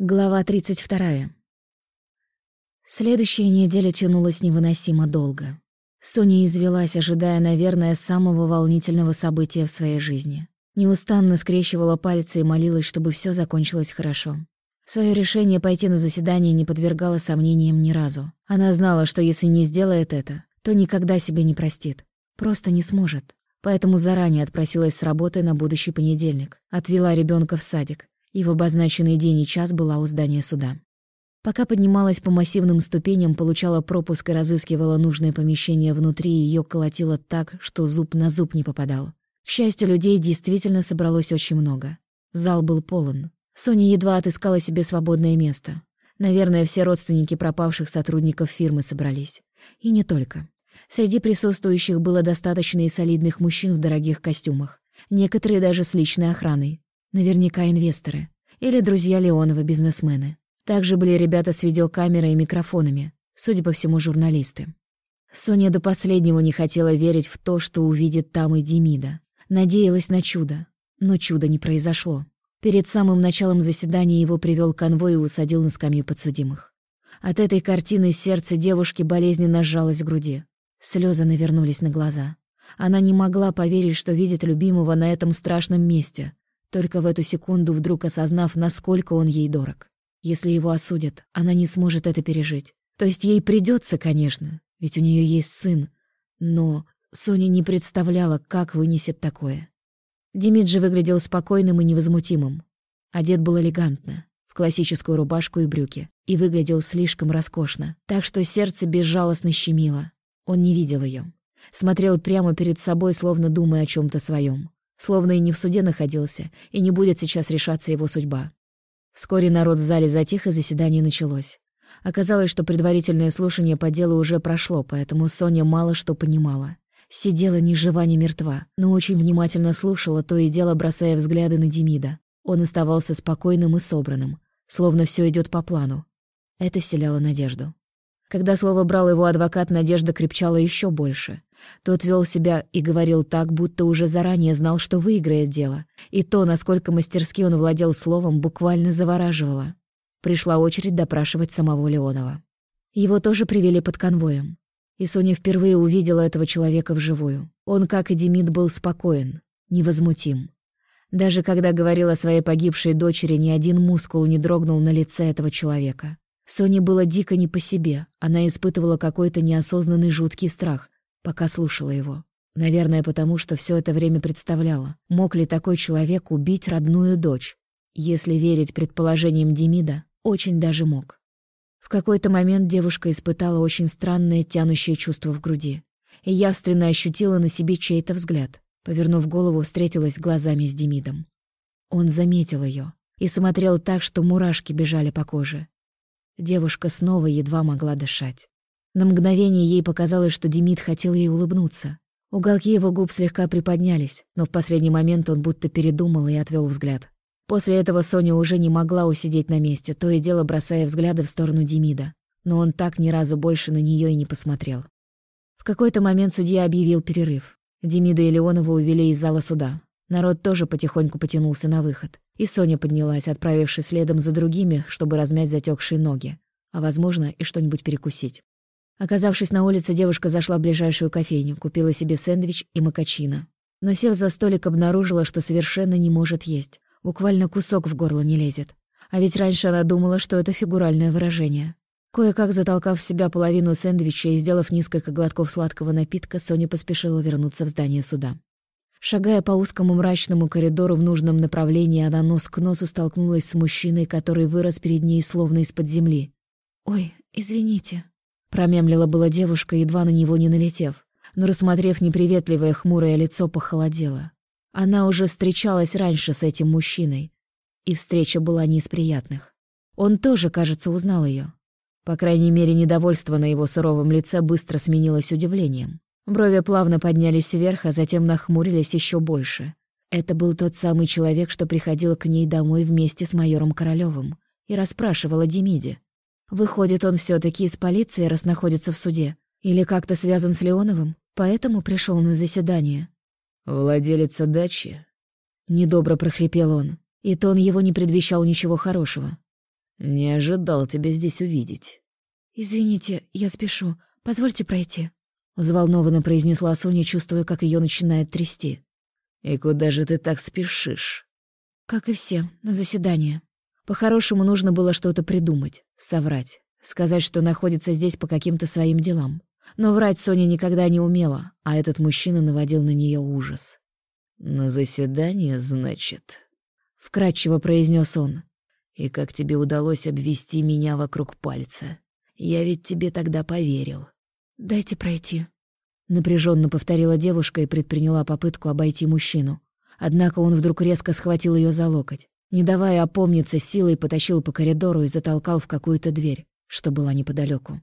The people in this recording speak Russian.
Глава 32. Следующая неделя тянулась невыносимо долго. Соня извелась, ожидая, наверное, самого волнительного события в своей жизни. Неустанно скрещивала пальцы и молилась, чтобы все закончилось хорошо. Своё решение пойти на заседание не подвергало сомнениям ни разу. Она знала, что если не сделает это, то никогда себе не простит. Просто не сможет. Поэтому заранее отпросилась с работы на будущий понедельник, отвела ребенка в садик, и в обозначенный день и час была у здания суда. Пока поднималась по массивным ступеням, получала пропуск и разыскивала нужное помещение внутри, ее колотило так, что зуб на зуб не попадал. К счастью, людей действительно собралось очень много. Зал был полон. Соня едва отыскала себе свободное место. Наверное, все родственники пропавших сотрудников фирмы собрались. И не только. Среди присутствующих было достаточно и солидных мужчин в дорогих костюмах. Некоторые даже с личной охраной. Наверняка инвесторы. Или друзья Леонова, бизнесмены. Также были ребята с видеокамерой и микрофонами, судя по всему, журналисты. Соня до последнего не хотела верить в то, что увидит там и Демида. Надеялась на чудо, но чуда не произошло. Перед самым началом заседания его привел конвой и усадил на скамью подсудимых. От этой картины сердце девушки болезненно сжалось в груди. Слезы навернулись на глаза. Она не могла поверить, что видит любимого на этом страшном месте, только в эту секунду вдруг осознав, насколько он ей дорог. Если его осудят, она не сможет это пережить. То есть ей придется, конечно, ведь у нее есть сын. Но Соня не представляла, как вынесет такое. Димиджи выглядел спокойным и невозмутимым. Одет был элегантно, в классическую рубашку и брюки, и выглядел слишком роскошно, так что сердце безжалостно щемило. Он не видел ее, Смотрел прямо перед собой, словно думая о чем то своем словно и не в суде находился, и не будет сейчас решаться его судьба. Вскоре народ в зале затих, и заседание началось. Оказалось, что предварительное слушание по делу уже прошло, поэтому Соня мало что понимала. Сидела ни жива, ни мертва, но очень внимательно слушала, то и дело бросая взгляды на Демида. Он оставался спокойным и собранным, словно все идет по плану. Это вселяло надежду. Когда слово брал его адвокат, надежда крепчала еще больше. Тот вел себя и говорил так, будто уже заранее знал, что выиграет дело. И то, насколько мастерски он владел словом, буквально завораживало. Пришла очередь допрашивать самого Леонова. Его тоже привели под конвоем. И Соня впервые увидела этого человека вживую. Он, как и Демид, был спокоен, невозмутим. Даже когда говорил о своей погибшей дочери, ни один мускул не дрогнул на лице этого человека. Соне было дико не по себе. Она испытывала какой-то неосознанный жуткий страх, пока слушала его. Наверное, потому что все это время представляла, мог ли такой человек убить родную дочь. Если верить предположениям Демида, очень даже мог. В какой-то момент девушка испытала очень странное тянущее чувство в груди и явственно ощутила на себе чей-то взгляд. Повернув голову, встретилась глазами с Демидом. Он заметил ее и смотрел так, что мурашки бежали по коже. Девушка снова едва могла дышать. На мгновение ей показалось, что Демид хотел ей улыбнуться. Уголки его губ слегка приподнялись, но в последний момент он будто передумал и отвел взгляд. После этого Соня уже не могла усидеть на месте, то и дело бросая взгляды в сторону Демида. Но он так ни разу больше на нее и не посмотрел. В какой-то момент судья объявил перерыв. Демида и Леонова увели из зала суда. Народ тоже потихоньку потянулся на выход. И Соня поднялась, отправившись следом за другими, чтобы размять затекшие ноги. А, возможно, и что-нибудь перекусить. Оказавшись на улице, девушка зашла в ближайшую кофейню, купила себе сэндвич и макачино. Но, сев за столик, обнаружила, что совершенно не может есть. Буквально кусок в горло не лезет. А ведь раньше она думала, что это фигуральное выражение. Кое-как затолкав в себя половину сэндвича и сделав несколько глотков сладкого напитка, Соня поспешила вернуться в здание суда. Шагая по узкому мрачному коридору в нужном направлении, она нос к носу столкнулась с мужчиной, который вырос перед ней словно из-под земли. «Ой, извините», Промямлила была девушка, едва на него не налетев, но, рассмотрев неприветливое хмурое лицо, похолодела. Она уже встречалась раньше с этим мужчиной, и встреча была не из приятных. Он тоже, кажется, узнал ее. По крайней мере, недовольство на его суровом лице быстро сменилось удивлением. Брови плавно поднялись вверх, а затем нахмурились еще больше. Это был тот самый человек, что приходил к ней домой вместе с майором Королёвым и расспрашивал о Демиде. Выходит, он все таки из полиции, раз находится в суде. Или как-то связан с Леоновым, поэтому пришел на заседание. «Владелица дачи?» Недобро прохрипел он, и тон его не предвещал ничего хорошего. Не ожидал тебя здесь увидеть». «Извините, я спешу. Позвольте пройти», — взволнованно произнесла Соня, чувствуя, как ее начинает трясти. «И куда же ты так спешишь?» «Как и все, на заседание. По-хорошему нужно было что-то придумать, соврать, сказать, что находится здесь по каким-то своим делам. Но врать Соня никогда не умела, а этот мужчина наводил на нее ужас. «На заседание, значит?» — вкратчиво произнес он. «И как тебе удалось обвести меня вокруг пальца? Я ведь тебе тогда поверил». «Дайте пройти», — напряженно повторила девушка и предприняла попытку обойти мужчину. Однако он вдруг резко схватил ее за локоть. Не давая опомниться, силой потащил по коридору и затолкал в какую-то дверь, что была неподалеку.